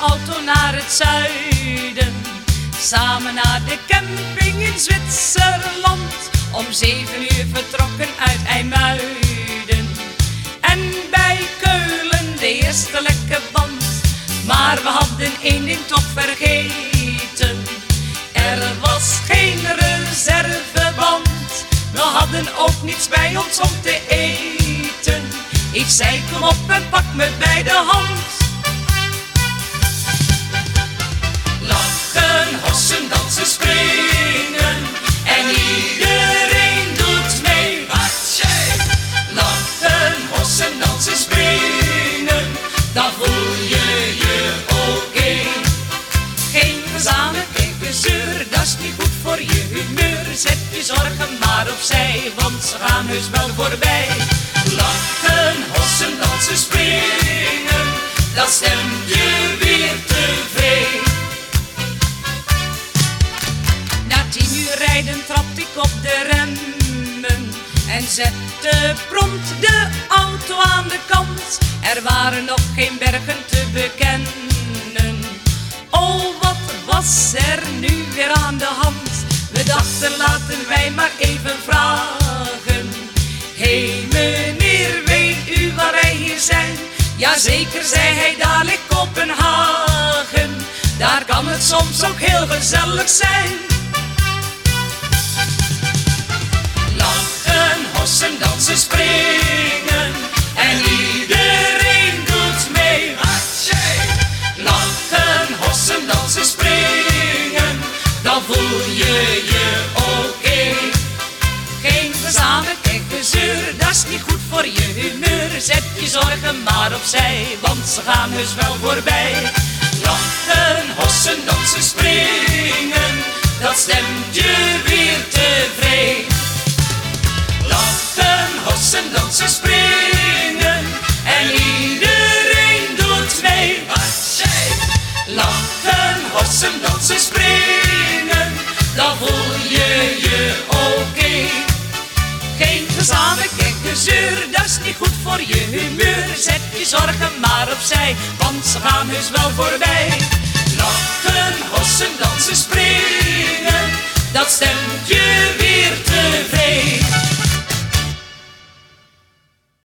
auto naar het zuiden. Samen naar de camping in Zwitserland. Om zeven uur vertrokken uit IJmuiden. En bij Keulen de eerste lekke band. Maar we hadden één ding toch vergeten. Er was geen reserveband. We hadden ook niets bij ons om te eten. Ik zei kom op en pak je je oké. Geen gezamen, geen gezeur, dat is niet goed voor je humeur. Zet je zorgen maar opzij, want ze gaan heus wel voorbij. Lachen, hossen, dansen, springen, dat stemt je weer tevreden. Na tien uur rijden trapte ik op de remmen en zette prompt de auto aan de kant. Er waren nog geen bergen te bekennen. Oh, wat was er nu weer aan de hand? We dachten laten wij maar even vragen. Hé hey, meneer, weet u waar wij hier zijn? Jazeker, zei hij, dadelijk Kopenhagen. Daar kan het soms ook heel gezellig zijn. Lachen, hossen, dansen, springen. Zet je zorgen maar opzij, want ze gaan heus wel voorbij. Lachen, hossen, dansen, springen, dat stemt je weer tevreden. Lachen, hossen, dansen, springen, dat is niet goed voor je humeur. Zet je zorgen maar opzij, want ze gaan heus wel voorbij. Lachen, hossen, dansen, springen, dat stemt je weer.